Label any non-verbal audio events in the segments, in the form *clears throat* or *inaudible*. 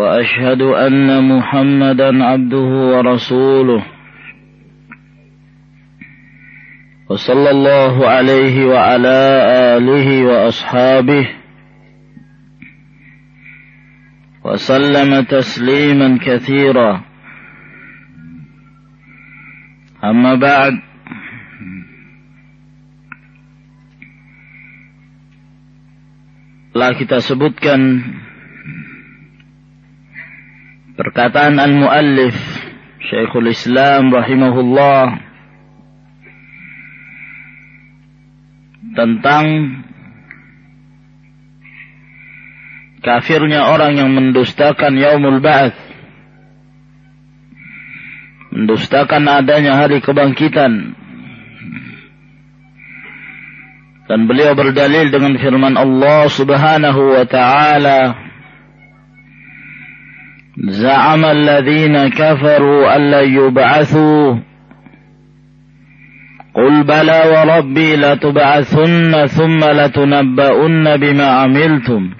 وأشهد أن محمدا عبده ورسوله. وصلى الله عليه وعلى آله وأصحابه. وسلم تسليما كثيرا. أما بعد. Telah kita sebutkan perkataan al-muallif Syekhul Islam rahimahullah tentang kafirnya orang yang mendustakan yaumul ba'ats mendustakan adanya hari kebangkitan. Dan beliau berdalil dengan firman Allah Subhanahu wa taala Za'ama alladhina kafaru an la yub'athu قل بلى وربي لتبعثن ثم لتنبؤن بما عملتم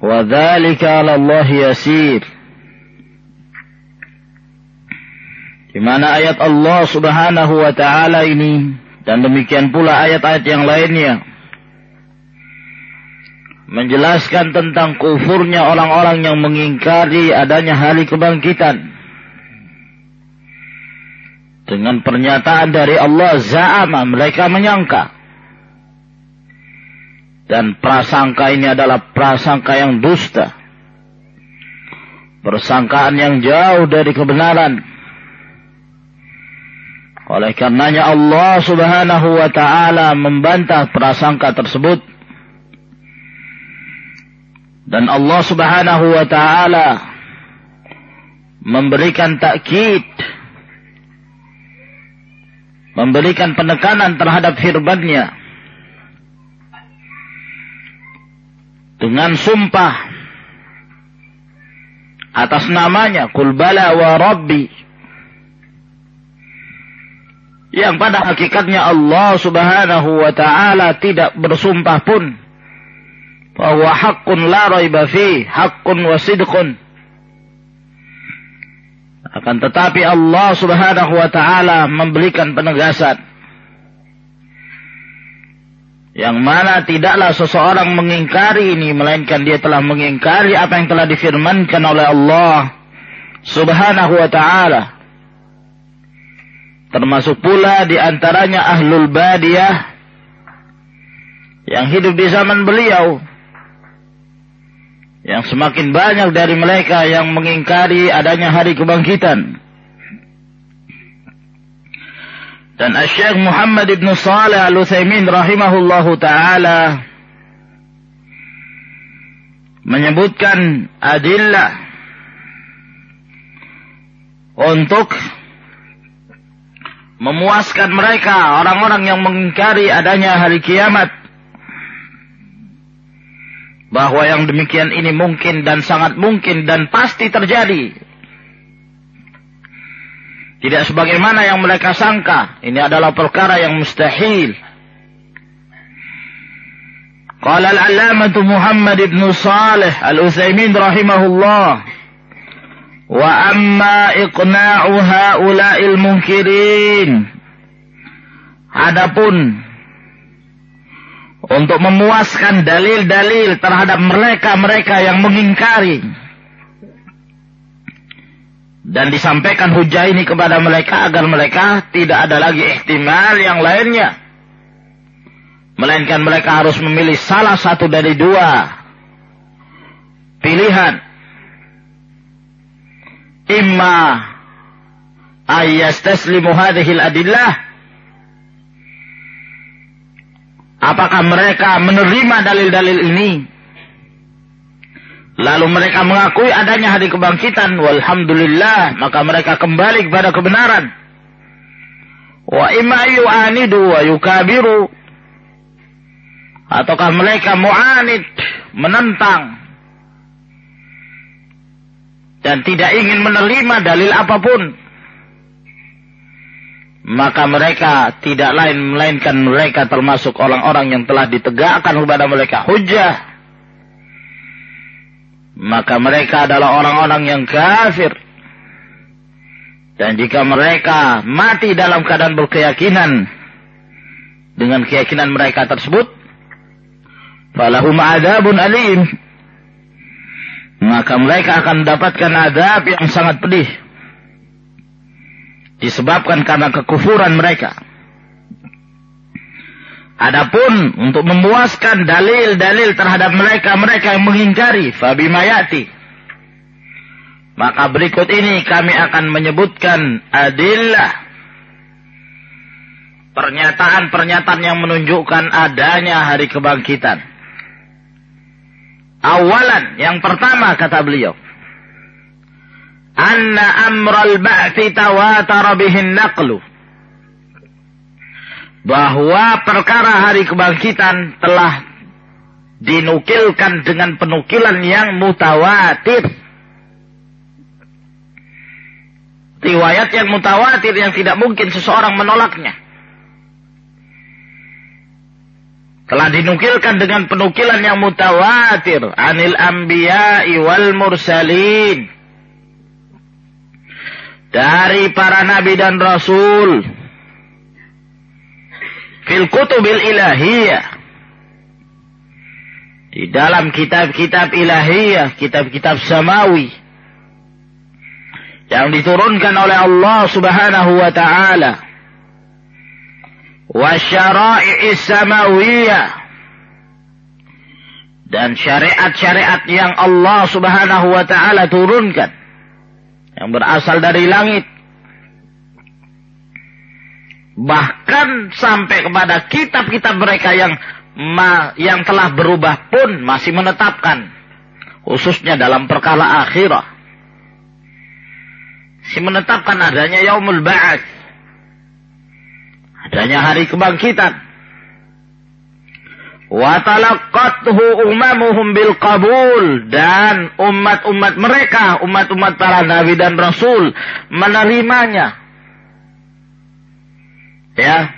وذلك على الله يسير di mana ayat Allah Subhanahu wa taala ini dan demikian pula ayat-ayat yang lainnya. Menjelaskan tentang kufurnya orang-orang yang mengingkari adanya hari kebangkitan. Dengan pernyataan dari Allah za'ama mereka menyangka. Dan prasangka ini adalah prasangka yang dusta. Persangkaan yang jauh dari kebenaran oleh karenanya Allah subhanahu wa ta'ala membantah prasangka tersebut. Dan Allah subhanahu wa ta'ala memberikan takkid. Memberikan penekanan terhadap firmannya. Dengan sumpah. Atas namanya. Kul bala wa rabbi yang pada hakikatnya Allah Subhanahu wa taala tidak bersumpah pun bahwa hakun la raiba fi hakun wa sidqun. Akan tetapi Allah Subhanahu wa taala memberikan penegasan. Yang mana tidaklah seseorang mengingkari ini melainkan dia telah mengingkari apa yang telah difirmankan oleh Allah Subhanahu wa taala. Termasuk pula di antaranya ahlul badiyah yang hidup di zaman beliau. Yang semakin banyak dari mereka yang mengingkari adanya hari kebangkitan. Dan Syekh Muhammad ibn Saleh al-Utsaimin rahimahullahu taala menyebutkan adillah untuk memuaskan mereka orang-orang yang mengingkari adanya hari kiamat bahwa yang demikian ini mungkin dan sangat mungkin dan pasti terjadi tidak sebagaimana yang mereka sangka ini adalah perkara yang mustahil Qala al-allamatu Muhammad ibn Salih al-Utsaimin rahimahullah Wa amma iqna'u ha'ula'il munkirin. Adapun untuk memuaskan dalil-dalil terhadap mereka-mereka yang mengingkari. Dan disampaikan hujah ini kepada mereka agar mereka tidak ada lagi ihtimal yang lainnya. Melainkan mereka harus memilih salah satu dari dua pilihan. Imma ayyastaslimu hadhil adillah apakah mereka menerima dalil-dalil ini Lalu mereka mengakui adanya hari kebangkitan. Walhamdulillah. Maka mereka kembali kepada kebenaran. Wa imma yu'anidu wa yukabiru. Ataukah mereka mu'anid. Menentang. Dan tidak ingin menerima dalil apa pun. Maka mereka tidak lain melainkan mereka termasuk orang-orang yang telah ditegakkan kepada mereka hujah maka mereka adalah orang-orang yang kafir. Dan jika mereka mati dalam keadaan berkeyakinan dengan keyakinan mereka tersebut, falahum adabun alim. Maka mereka akan mendapatkan adab yang sangat pedih. Disebabkan karena kekufuran mereka. Adapun untuk memuaskan dalil-dalil terhadap mereka-mereka yang mengingkari fabimayati. Maka berikut ini kami akan menyebutkan adillah. Pernyataan-pernyataan yang menunjukkan adanya hari kebangkitan. Awalan, yang pertama kata beliau. Anna amral ba'thi tawatara bihin naqlu bahwa perkara hari kebangkitan telah dinukilkan dengan penukilan yang mutawatir. Riwayat yang mutawatir yang tidak mungkin seseorang menolaknya. Telah dinukilkan dengan penukilan yang mutawatir. Anil anbiya'i wal mursalin. Dari para nabi dan rasul. Fil kutubil ilahiyah. Di dalam kitab-kitab ilahiyah, kitab-kitab samawi. Yang diturunkan oleh Allah Subhanahu wa taala. Wa samawiyah. Dan syariat-syariat yang Allah Subhanahu wa taala turunkan yang berasal dari langit. Bahkan sampai kepada kitab-kitab mereka yang yang telah berubah pun masih menetapkan. Khususnya dalam perkara akhirah. Si menetapkan adanya yaumul ba'ats. Adanya hari kebangkitan wa talaqqathu umamuhum bil qabul dan umat-umat mereka umat-umat para nabi dan rasul menerimanya Ya.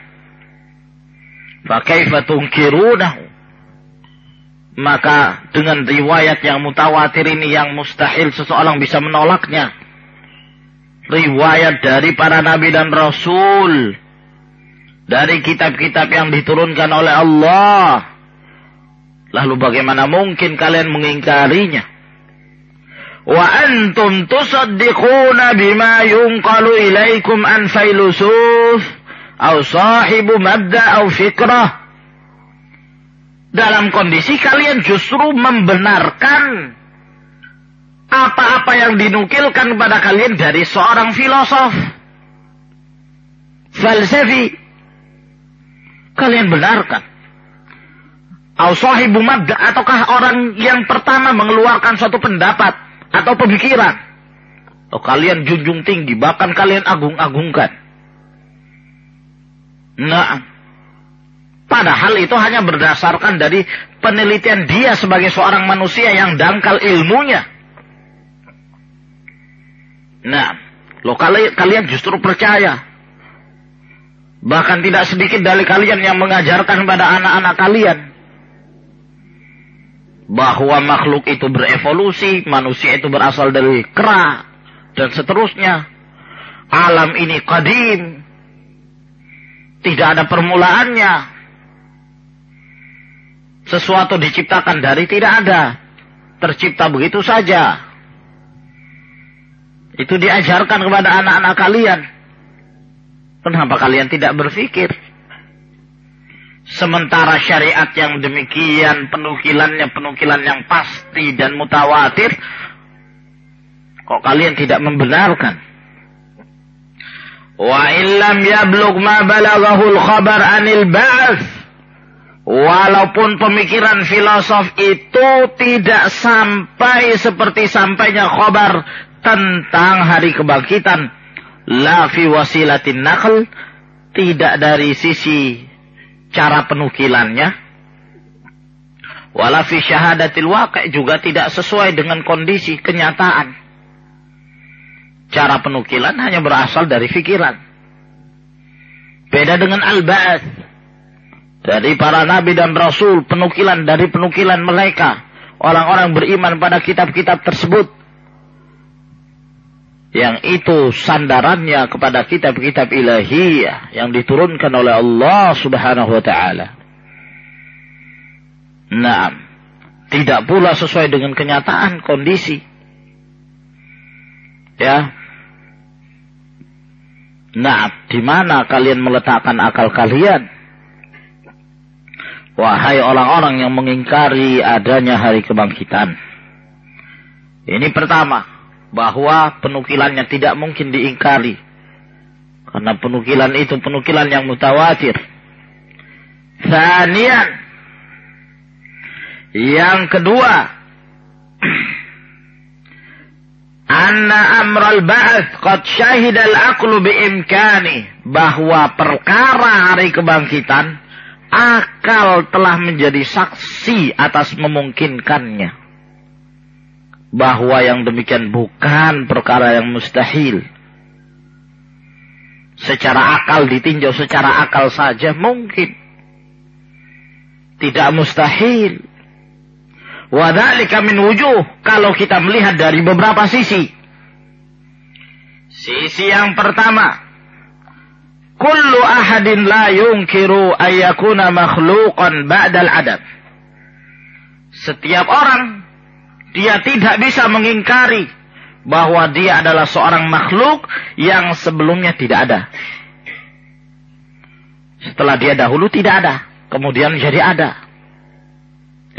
Fakaifa tungkirunahu. Maka dengan riwayat yang mutawatir ini yang mustahil seseorang bisa menolaknya. Riwayat dari para nabi dan rasul. Dari kitab-kitab yang diturunkan oleh Allah. Lalu bagaimana mungkin kalian mengingkarinya? Wa antum tusaddiquna bima yunqalu ilaikum an failusuf au sahibu mabda au fikrah. Dalam kondisi kalian justru membenarkan apa-apa yang dinukilkan kepada kalian dari seorang filosof. Falsafi. Kalian benarkan au sahibu mabda ataukah orang yang pertama mengeluarkan suatu pendapat atau pemikiran atau kalian junjung tinggi bahkan kalian agung-agungkan Nah, padahal itu hanya berdasarkan dari penelitian dia sebagai seorang manusia yang dangkal ilmunya. Nah, lo kalian justru percaya. Bahkan tidak sedikit dari kalian yang mengajarkan pada anak-anak kalian bahwa makhluk itu berevolusi, manusia itu berasal dari kera dan seterusnya. Alam ini kadim, tidak ada permulaannya. Sesuatu diciptakan dari tidak ada. Tercipta begitu saja. Itu diajarkan kepada anak-anak kalian. Kenapa kalian tidak berpikir? Sementara syariat yang demikian penukilannya penukilan yang pasti dan mutawatir. Kok kalian tidak membenarkan? Wa illam yablug ma balaghahul khabar anil ba'ats Walaupun pemikiran filosof itu tidak sampai seperti sampainya khobar tentang hari kebangkitan. La fi wasilatin nakhl. Tidak dari sisi cara penukilannya. Wala fi syahadatil waqi' juga tidak sesuai dengan kondisi kenyataan. Cara penukilan hanya berasal dari pikiran. Beda dengan al-ba'ats. Dari para nabi dan rasul, penukilan dari penukilan mereka. Orang-orang beriman pada kitab-kitab tersebut yang itu sandarannya kepada kitab-kitab ilahiyah yang diturunkan oleh Allah Subhanahu wa taala. Nah, tidak pula sesuai dengan kenyataan kondisi. Ya. Nah, di mana kalian meletakkan akal kalian? Wahai orang-orang yang mengingkari adanya hari kebangkitan. Ini pertama, bahwa penukilannya tidak mungkin diingkari. Karena penukilan itu penukilan yang mutawatir. Sanian. Yang kedua. *clears throat* Anna amral ba'ath qad syahidal aqlu biimkani. Bahwa perkara hari kebangkitan. Akal telah menjadi saksi atas memungkinkannya bahwa yang demikian bukan perkara yang mustahil. Secara akal ditinjau secara akal saja mungkin. Tidak mustahil. Wadhalika min wujuh. Kalau kita melihat dari beberapa sisi. Sisi yang pertama. Kullu ahadin la yungkiru ayyakuna makhluqan ba'dal adab. Setiap orang dia tidak bisa mengingkari bahwa dia adalah seorang makhluk yang sebelumnya tidak ada. Setelah dia dahulu tidak ada, kemudian jadi ada.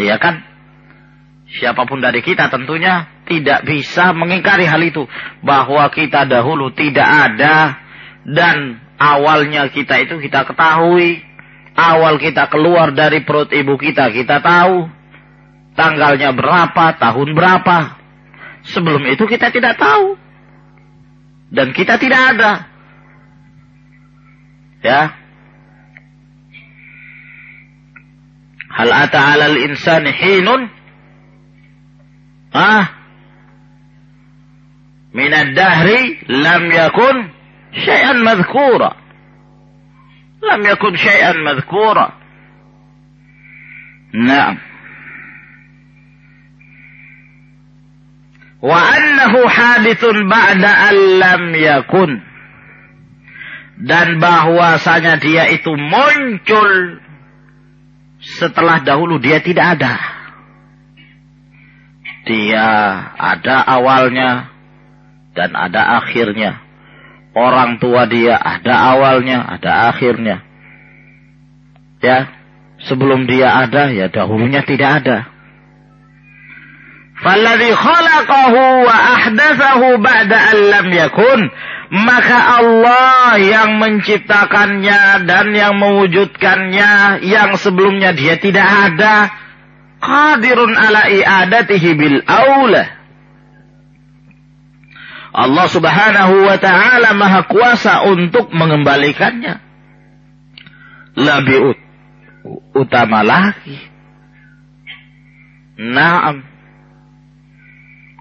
Iya kan? Siapa pun dari kita tentunya tidak bisa mengingkari hal itu. Bahwa kita dahulu tidak ada dan awalnya kita itu kita ketahui. Awal kita keluar dari perut ibu kita kita tahu tanggalnya berapa, tahun berapa. Sebelum itu kita tidak tahu. Dan kita tidak ada. Ya. Hal ata 'alal insani hinun ah min ad-dahri lam yakun syai'an madhkura. Lam yakun syai'an madhkura. Naam. Wa annahu hadithun ba'da allam yakun. Dan bahwasanya dia itu muncul setelah dahulu dia tidak ada. Dia ada awalnya dan ada akhirnya. Orang tua dia ada awalnya ada akhirnya. Ya sebelum dia ada ya dahulunya tidak ada Falladhi khalaqahu wa ahdathahu ba'da an lam yakun. Maka Allah yang menciptakannya dan yang mewujudkannya yang sebelumnya dia tidak ada. Qadirun ala i'adatihi bil awla. Allah subhanahu wa ta'ala maha kuasa untuk mengembalikannya. Lebih ut utama lagi. Naam.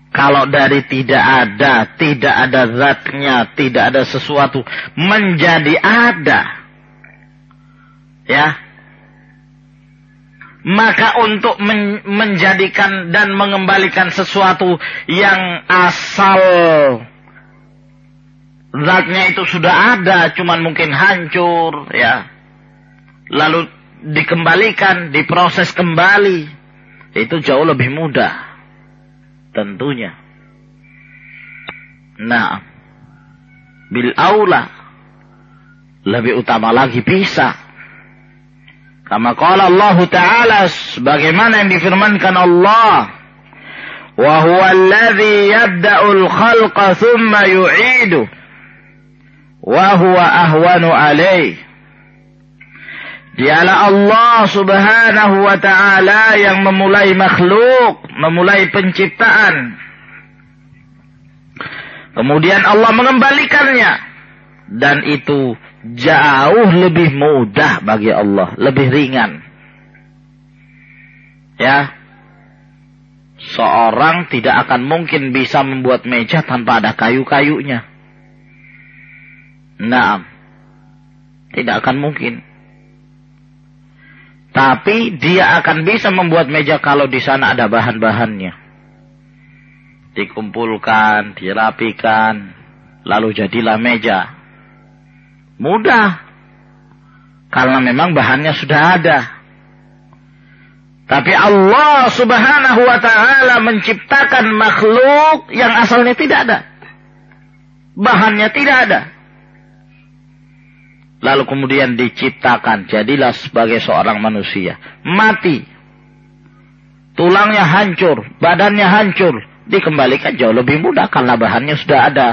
Kalau dari tidak ada, tidak ada zatnya, tidak ada sesuatu, menjadi ada. Ya. Maka untuk men menjadikan dan mengembalikan sesuatu yang asal zatnya itu sudah ada, cuman mungkin hancur, ya. Lalu dikembalikan, diproses kembali. Itu jauh lebih mudah tentunya. Nah, bil aula lebih utama lagi bisa. Kama qala Allah Ta'ala sebagaimana yang difirmankan Allah wa huwa alladhi yabda'ul khalqa thumma yu'idu wa huwa ahwanu alaih Dialah Allah subhanahu wa ta'ala yang memulai makhluk, memulai penciptaan. Kemudian Allah mengembalikannya. Dan itu jauh lebih mudah bagi Allah, lebih ringan. Ya. Seorang tidak akan mungkin bisa membuat meja tanpa ada kayu-kayunya. Nah, tidak akan mungkin. Tapi dia akan bisa membuat meja kalau di sana ada bahan-bahannya. Dikumpulkan, dirapikan, lalu jadilah meja. Mudah. Karena memang bahannya sudah ada. Tapi Allah subhanahu wa ta'ala menciptakan makhluk yang asalnya tidak ada. Bahannya tidak ada lalu kemudian diciptakan. Jadilah sebagai seorang manusia. Mati. Tulangnya hancur. Badannya hancur. Dikembalikan jauh lebih mudah karena bahannya sudah ada.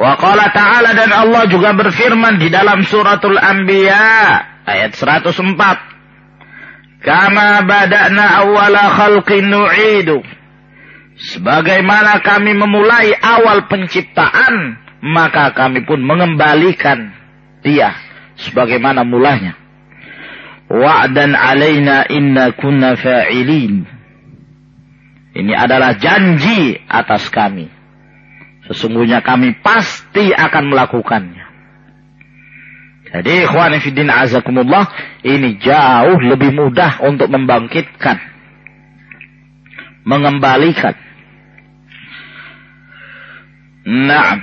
Wa ta'ala dan Allah juga berfirman di dalam suratul anbiya ayat 104 kama bada'na awwala khalqin nu'idu. Sebagaimana kami memulai awal penciptaan maka kami pun mengembalikan dia sebagaimana mulanya. Wa'dan alaina inna kunna fa'ilin. Ini adalah janji atas kami. Sesungguhnya kami pasti akan melakukannya. Jadi ikhwan fiddin azakumullah ini jauh lebih mudah untuk membangkitkan mengembalikan. Nah,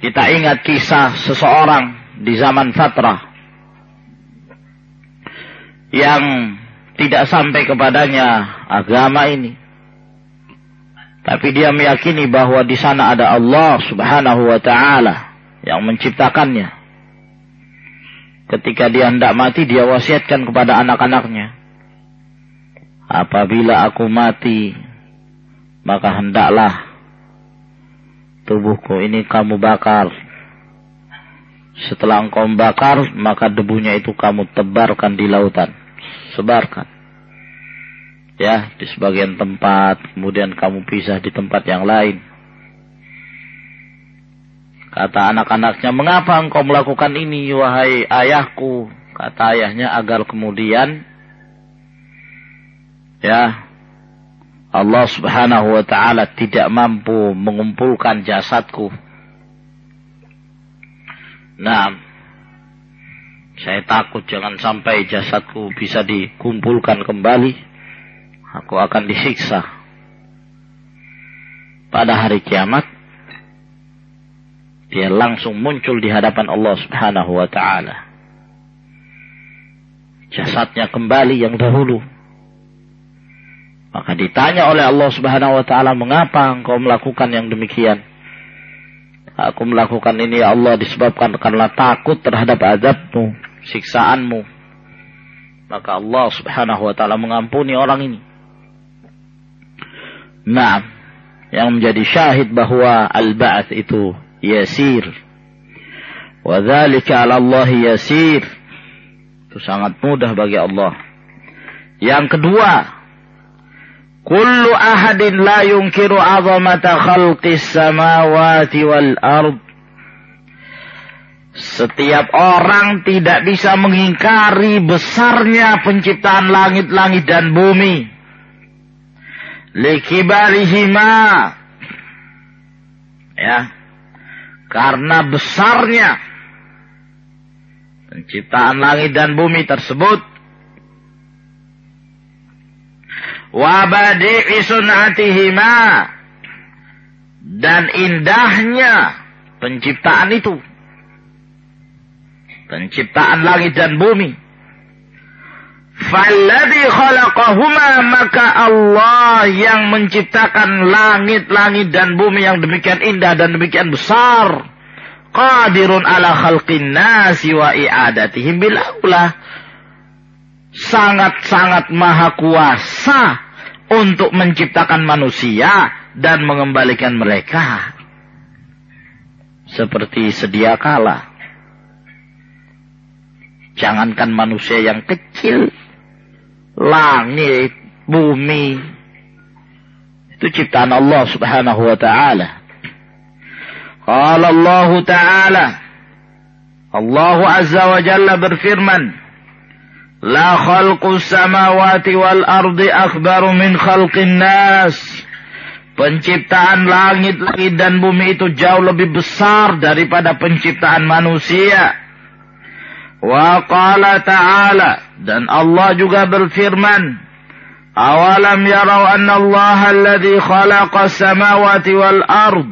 Kita ingat kisah seseorang di zaman fatrah yang tidak sampai kepadanya agama ini. Tapi dia meyakini bahwa di sana ada Allah Subhanahu wa taala yang menciptakannya. Ketika dia hendak mati, dia wasiatkan kepada anak-anaknya. Apabila aku mati, maka hendaklah tubuhku ini kamu bakar. Setelah engkau bakar, maka debunya itu kamu tebarkan di lautan. Sebarkan. Ya, di sebagian tempat, kemudian kamu pisah di tempat yang lain. Kata anak-anaknya, mengapa engkau melakukan ini, wahai ayahku? Kata ayahnya, agar kemudian, ya, Allah subhanahu wa ta'ala tidak mampu mengumpulkan jasadku. Nah, saya takut jangan sampai jasadku bisa dikumpulkan kembali. Aku akan disiksa. Pada hari kiamat, dia langsung muncul di hadapan Allah subhanahu wa ta'ala. Jasadnya kembali yang dahulu maka ditanya oleh Allah Subhanahu wa taala, "Mengapa engkau melakukan yang demikian?" Aku melakukan ini ya Allah disebabkan karena takut terhadap azabmu, siksaanmu. Maka Allah Subhanahu wa taala mengampuni orang ini. Nah, yang menjadi syahid bahwa al-ba'ats itu yasir. Wa dzalika 'ala Allah yasir. Itu sangat mudah bagi Allah. Yang kedua, Kullu ahadin la yunkiru azamata khalqis samawati wal ard. Setiap orang tidak bisa mengingkari besarnya penciptaan langit-langit dan bumi. Likibarihima. Ya. Karena besarnya penciptaan langit dan bumi tersebut wa badi'i sun'atihima. Dan indahnya penciptaan itu. Penciptaan langit dan bumi. Falladhi khalaqahuma maka Allah yang menciptakan langit-langit dan bumi yang demikian indah dan demikian besar. Qadirun ala khalqin nasi wa i'adatihim bil sangat-sangat maha kuasa untuk menciptakan manusia dan mengembalikan mereka. seperti sedia kala. Jangankan manusia yang kecil, langit, bumi, itu ciptaan Allah subhanahu wa ta'ala. Qala Allah ta'ala, Allah azza wa jalla berfirman, La khalqu samawati wal ardi akbaru min khalqin nas. Penciptaan langit dan bumi itu jauh lebih besar daripada penciptaan manusia. Wa qala ta'ala dan Allah juga berfirman, Awalam yarau anna Allah alladhi khalaqa samawati wal ard.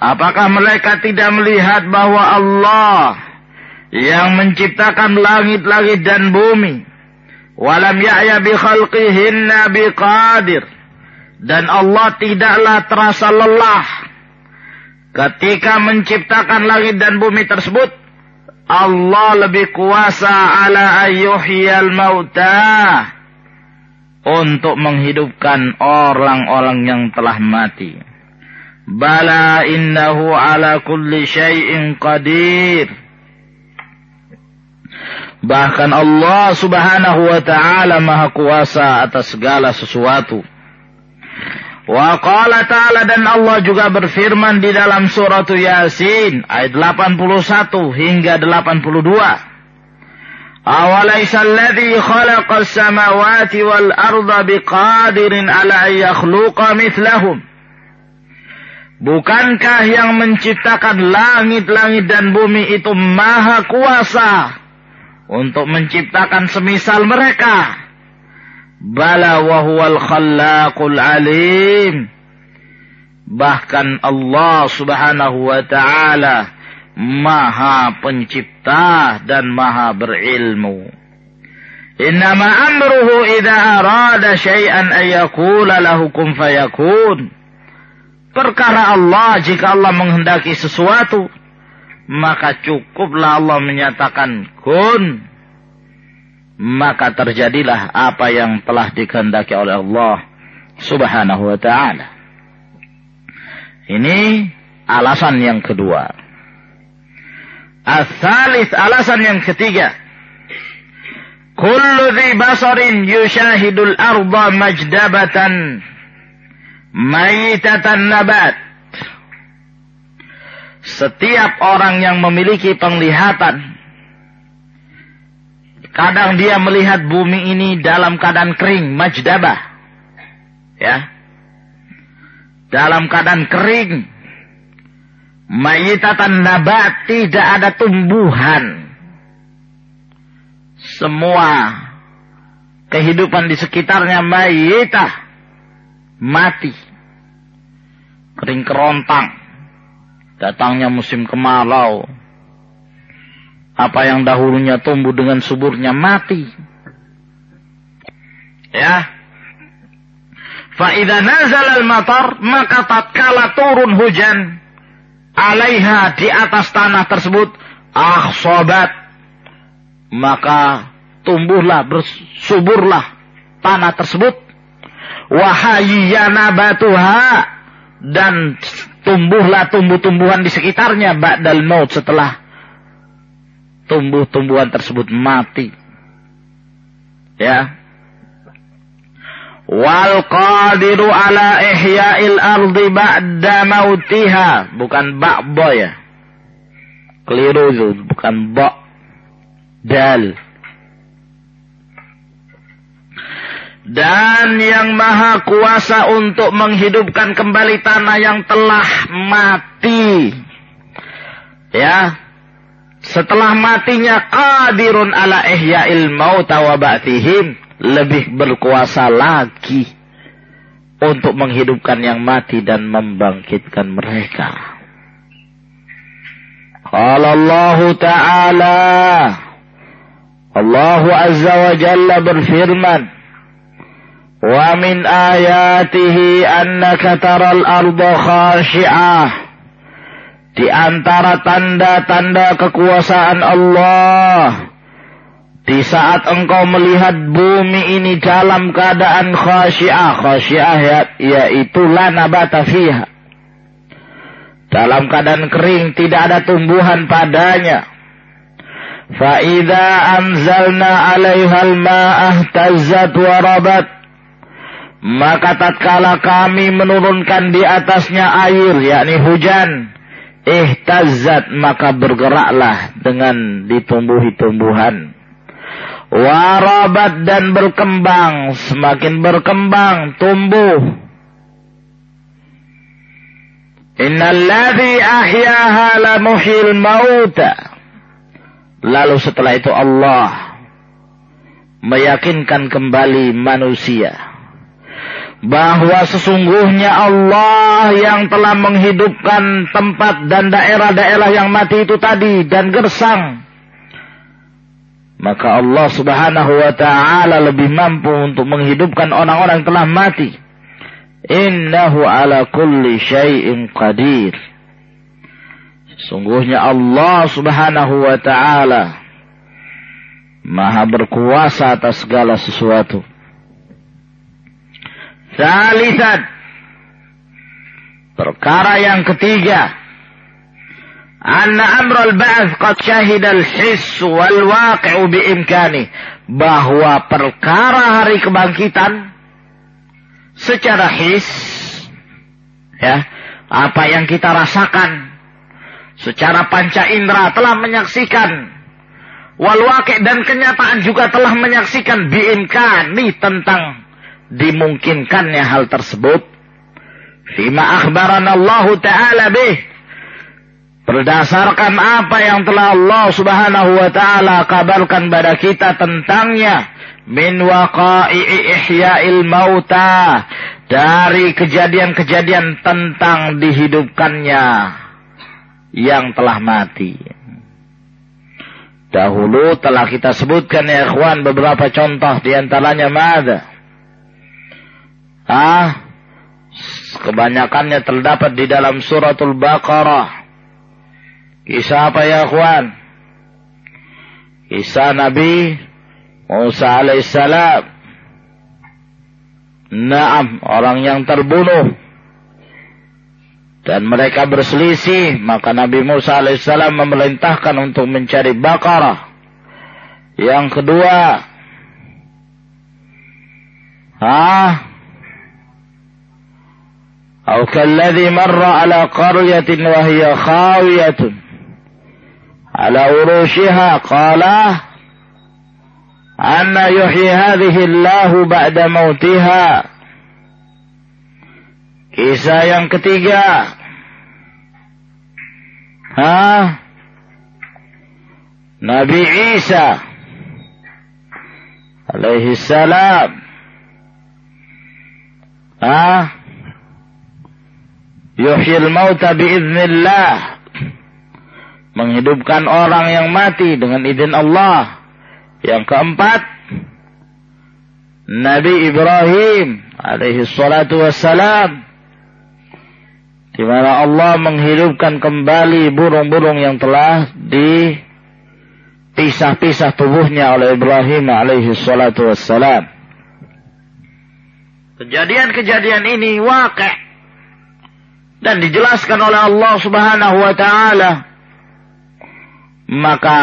Apakah mereka tidak melihat bahwa Allah yang menciptakan langit-langit dan bumi walam ya'ya bi khalqihinna biqadir dan Allah tidaklah terasa lelah ketika menciptakan langit dan bumi tersebut Allah lebih kuasa ala ayyuhiyal mauta untuk menghidupkan orang-orang yang telah mati. Bala innahu ala kulli syai'in qadir. Bahkan Allah subhanahu wa ta'ala maha kuasa atas segala sesuatu. Wa qala ta'ala dan Allah juga berfirman di dalam surat Yasin ayat 81 hingga 82. Awalaysa alladhi khalaqa as-samawati wal arda biqadirin ala yakhluqa mithlahum. Bukankah yang menciptakan langit-langit dan bumi itu maha kuasa untuk menciptakan semisal mereka? Bala wa huwal khallaqul alim. Bahkan Allah subhanahu wa ta'ala maha pencipta dan maha berilmu. Innama amruhu idha arada syai'an ayyakula lahu kun fayakun. Perkara Allah jika Allah menghendaki sesuatu, maka cukuplah Allah menyatakan kun maka terjadilah apa yang telah dikehendaki oleh Allah Subhanahu wa taala. Ini alasan yang kedua. Asalis alasan yang ketiga. Kullu dhi basarin yushahidul arda majdabatan mayitatan nabat. Setiap orang yang memiliki penglihatan Kadang dia melihat bumi ini dalam keadaan kering, majdabah. Ya. Dalam keadaan kering. Mayitatan nabat, tidak ada tumbuhan. Semua kehidupan di sekitarnya mayitah. Mati. Kering kerontang. Datangnya musim kemarau apa yang dahulunya tumbuh dengan suburnya mati. Ya. Fa'idha nazal al-matar, maka tatkala turun hujan, alaiha di atas tanah tersebut, ah sobat, maka tumbuhlah, bersuburlah tanah tersebut, wahayiyana batuha, dan tumbuhlah tumbuh-tumbuhan di sekitarnya, ba'dal maut setelah tumbuh-tumbuhan tersebut mati. Ya. Wal qadiru ala ihya'il ardi ba'da mautiha. Bukan ba'bo ya. Keliru itu. Bukan ba' dal. Dan yang maha kuasa untuk menghidupkan kembali tanah yang telah mati. Ya, setelah matinya qadirun ala ihya'il mauta wa ba'tihim lebih berkuasa lagi untuk menghidupkan yang mati dan membangkitkan mereka. Qala Allah Ta'ala Allah Azza wa Jalla berfirman Wa min ayatihi annaka taral arda khashi'ah di antara tanda-tanda kekuasaan Allah di saat engkau melihat bumi ini dalam keadaan khasyiah khasyiah ya, yaitu la nabata fiha dalam keadaan kering tidak ada tumbuhan padanya فإذا أنزلنا عليها الماء اهتزت وربت maka tatkala kami menurunkan di atasnya air yakni hujan ihtazzat maka bergeraklah dengan ditumbuhi tumbuhan warabat dan berkembang semakin berkembang tumbuh. Innalladzi ahyaha la muhyil mauta. Lalu setelah itu Allah meyakinkan kembali manusia bahwa sesungguhnya Allah yang telah menghidupkan tempat dan daerah-daerah yang mati itu tadi dan gersang. Maka Allah Subhanahu wa taala lebih mampu untuk menghidupkan orang-orang yang telah mati. Innahu ala kulli syai'in qadir. Sungguhnya Allah subhanahu wa ta'ala Maha berkuasa atas segala sesuatu. Salisat. Perkara yang ketiga. Anna amral ba'ath qad syahidal hiss wal waqi'u biimkani. Bahwa perkara hari kebangkitan secara his ya apa yang kita rasakan secara panca indera telah menyaksikan wal dan kenyataan juga telah menyaksikan biimkani tentang dimungkinkannya hal tersebut. Fima akhbaran Allah taala bih. Berdasarkan apa yang telah Allah Subhanahu wa taala kabarkan pada kita tentangnya. Min waqa'i ihya'il mauta. Dari kejadian-kejadian tentang dihidupkannya yang telah mati. Dahulu telah kita sebutkan ya ikhwan beberapa contoh di antaranya? Ah, kebanyakannya terdapat di dalam suratul Baqarah. Kisah apa ya ikhwan? Kisah Nabi Musa alaihissalam. Naam, orang yang terbunuh dan mereka berselisih maka Nabi Musa alaihissalam memerintahkan untuk mencari bakarah yang kedua ah atau kalladhi marra ala qaryatin wa hiya khawiyatun ala urushiha qala anna yuhyi hadhihi Allah ba'da mautiha Kisah yang ketiga. Hah? Nabi Isa alaihi salam. Hah? Yuhyil mauta biiznillah. Menghidupkan orang yang mati dengan izin Allah. Yang keempat, Nabi Ibrahim alaihi salatu wassalam di mana Allah menghidupkan kembali burung-burung yang telah dipisah-pisah tubuhnya oleh Ibrahim alaihi salatu wassalam. Kejadian-kejadian ini wakil dan dijelaskan oleh Allah Subhanahu wa taala. Maka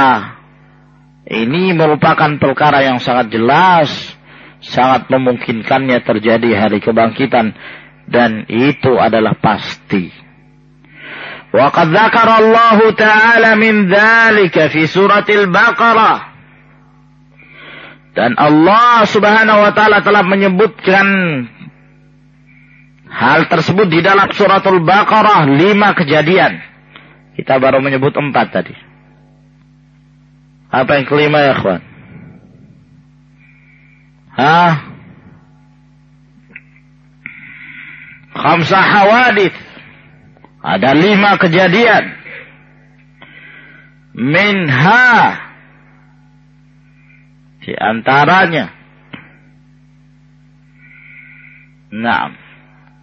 ini merupakan perkara yang sangat jelas, sangat memungkinkannya terjadi hari kebangkitan dan itu adalah pasti. Waqad dzakara Allah Ta'ala min dzalika fi suratil Baqarah. Dan Allah Subhanahu wa taala telah menyebutkan hal tersebut di dalam suratul Baqarah lima kejadian. Kita baru menyebut empat tadi. Apa yang kelima ya, kawan? Hah? khamsah hawadith. Ada lima kejadian. Minha. Di antaranya. Nah.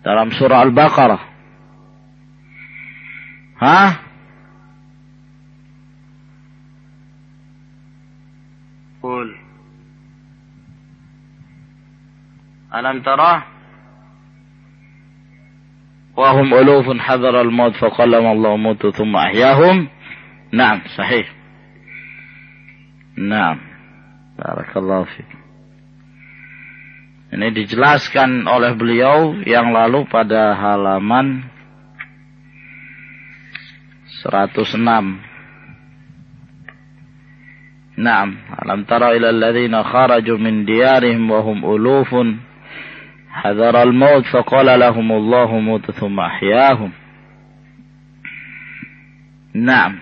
Dalam surah Al-Baqarah. Hah? Qul. Alam tarah? وهم ألوف حذر الموت فقال الله موت ثم أحياهم نعم صحيح نعم بارك الله فيك Ini dijelaskan oleh beliau yang lalu pada halaman 106. Naam, alam tara ila alladhina kharaju min diyarihim wa hum ulufun hadar al-maut faqala lahum Allahu mut thumma ahyahum. Naam.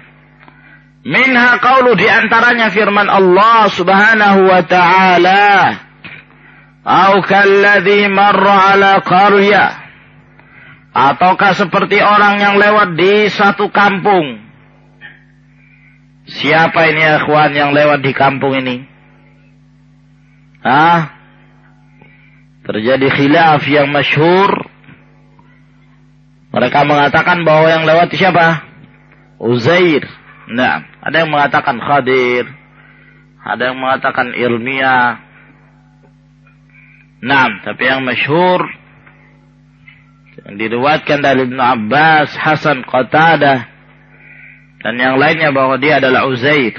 Minha qawlu di antaranya firman Allah Subhanahu wa taala Au kalladhi marra ala qarya. Ataukah seperti orang yang lewat di satu kampung. Siapa ini akhwan yang lewat di kampung ini? Hah? Terjadi khilaf yang masyhur. Mereka mengatakan bahwa yang lewat siapa? Uzair. Nah, ada yang mengatakan Khadir. Ada yang mengatakan ilmiah. Nah, tapi yang masyhur yang diriwayatkan dari Ibnu Abbas, Hasan Qatadah dan yang lainnya bahwa dia adalah Uzair.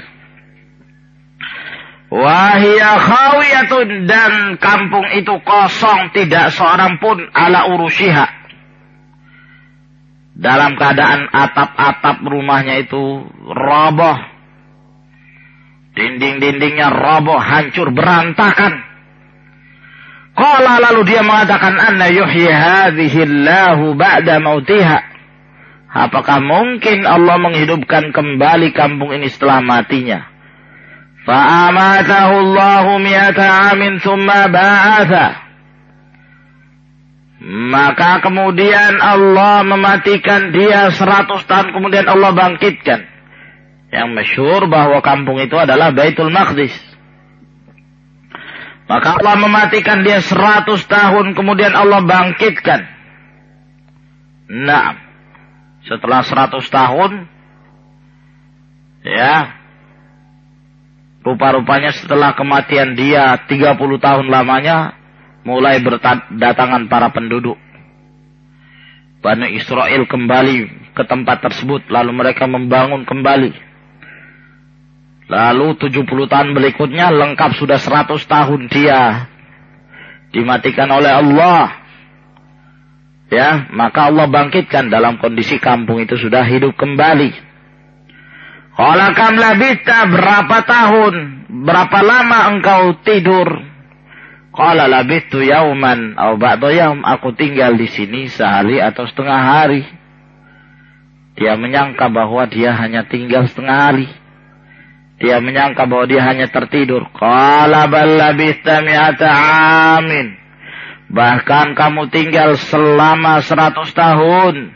Wahia khawiyatun dan kampung itu kosong tidak seorang pun ala urusiha. Dalam keadaan atap-atap rumahnya itu roboh. Dinding-dindingnya roboh, hancur, berantakan. Qala lalu dia mengatakan anna yuhyi hadhihi Allahu ba'da mautiha. Apakah mungkin Allah menghidupkan kembali kampung ini setelah matinya? Fa'amatahu Allahu mi'ata amin thumma ba'atha. Maka kemudian Allah mematikan dia seratus tahun kemudian Allah bangkitkan. Yang masyhur bahwa kampung itu adalah Baitul Maqdis. Maka Allah mematikan dia seratus tahun kemudian Allah bangkitkan. Nah, setelah seratus tahun, ya, rupa-rupanya setelah kematian dia tiga puluh tahun lamanya, mulai berdatangan para penduduk. Bani Israel kembali ke tempat tersebut, lalu mereka membangun kembali Lalu 70 tahun berikutnya lengkap sudah 100 tahun dia dimatikan oleh Allah. Ya, maka Allah bangkitkan dalam kondisi kampung itu sudah hidup kembali. Qala kam labita berapa tahun, berapa lama engkau tidur? Qala labitu yauman au ba'da yaum, aku tinggal di sini sehari atau setengah hari. Dia menyangka bahwa dia hanya tinggal setengah hari. Dia menyangka bahwa dia hanya tertidur. Qala bal mi'ata amin. Bahkan kamu tinggal selama seratus tahun.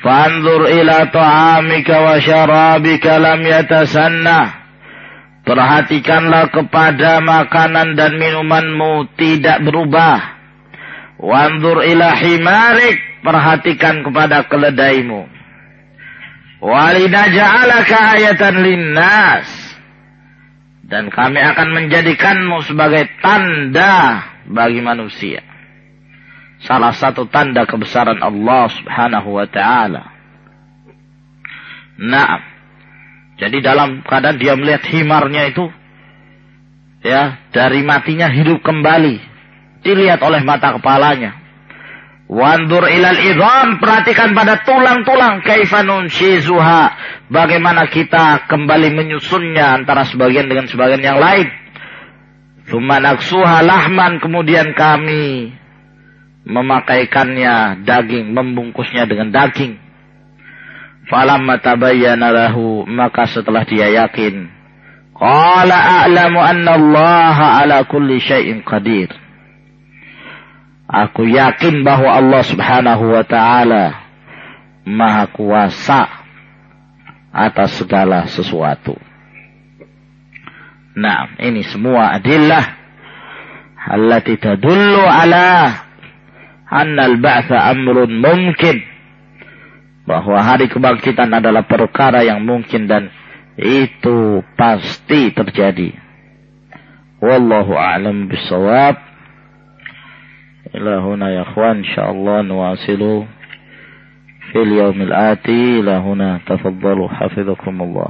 Fanzur ila ta'amika wa syarabika lam yatasanna. Perhatikanlah kepada makanan dan minumanmu tidak berubah. Wanzur ila himarik. Perhatikan kepada keledaimu Walinaja'alaka ayatan linnas. Dan kami akan menjadikanmu sebagai tanda bagi manusia. Salah satu tanda kebesaran Allah subhanahu wa ta'ala. Nah, jadi dalam keadaan dia melihat himarnya itu, ya, dari matinya hidup kembali. Dilihat oleh mata kepalanya. Wandur ilal idham, perhatikan pada tulang-tulang kaifanun shizuha. Bagaimana kita kembali menyusunnya antara sebagian dengan sebagian yang lain. Thumma naksuha lahman, kemudian kami memakaikannya daging, membungkusnya dengan daging. Falamma tabayyana lahu, maka setelah dia yakin. Qala a'lamu anna Allah ala kulli syai'in qadir. Aku yakin bahwa Allah subhanahu wa ta'ala maha kuasa atas segala sesuatu. Nah, ini semua adillah allati tadullu ala anna al-ba'tha amrun mungkin bahwa hari kebangkitan adalah perkara yang mungkin dan itu pasti terjadi. Wallahu a'lam bisawab. إلى هنا يا أخوان إن شاء الله نواصل في اليوم الآتي. إلى هنا تفضلوا حفظكم الله.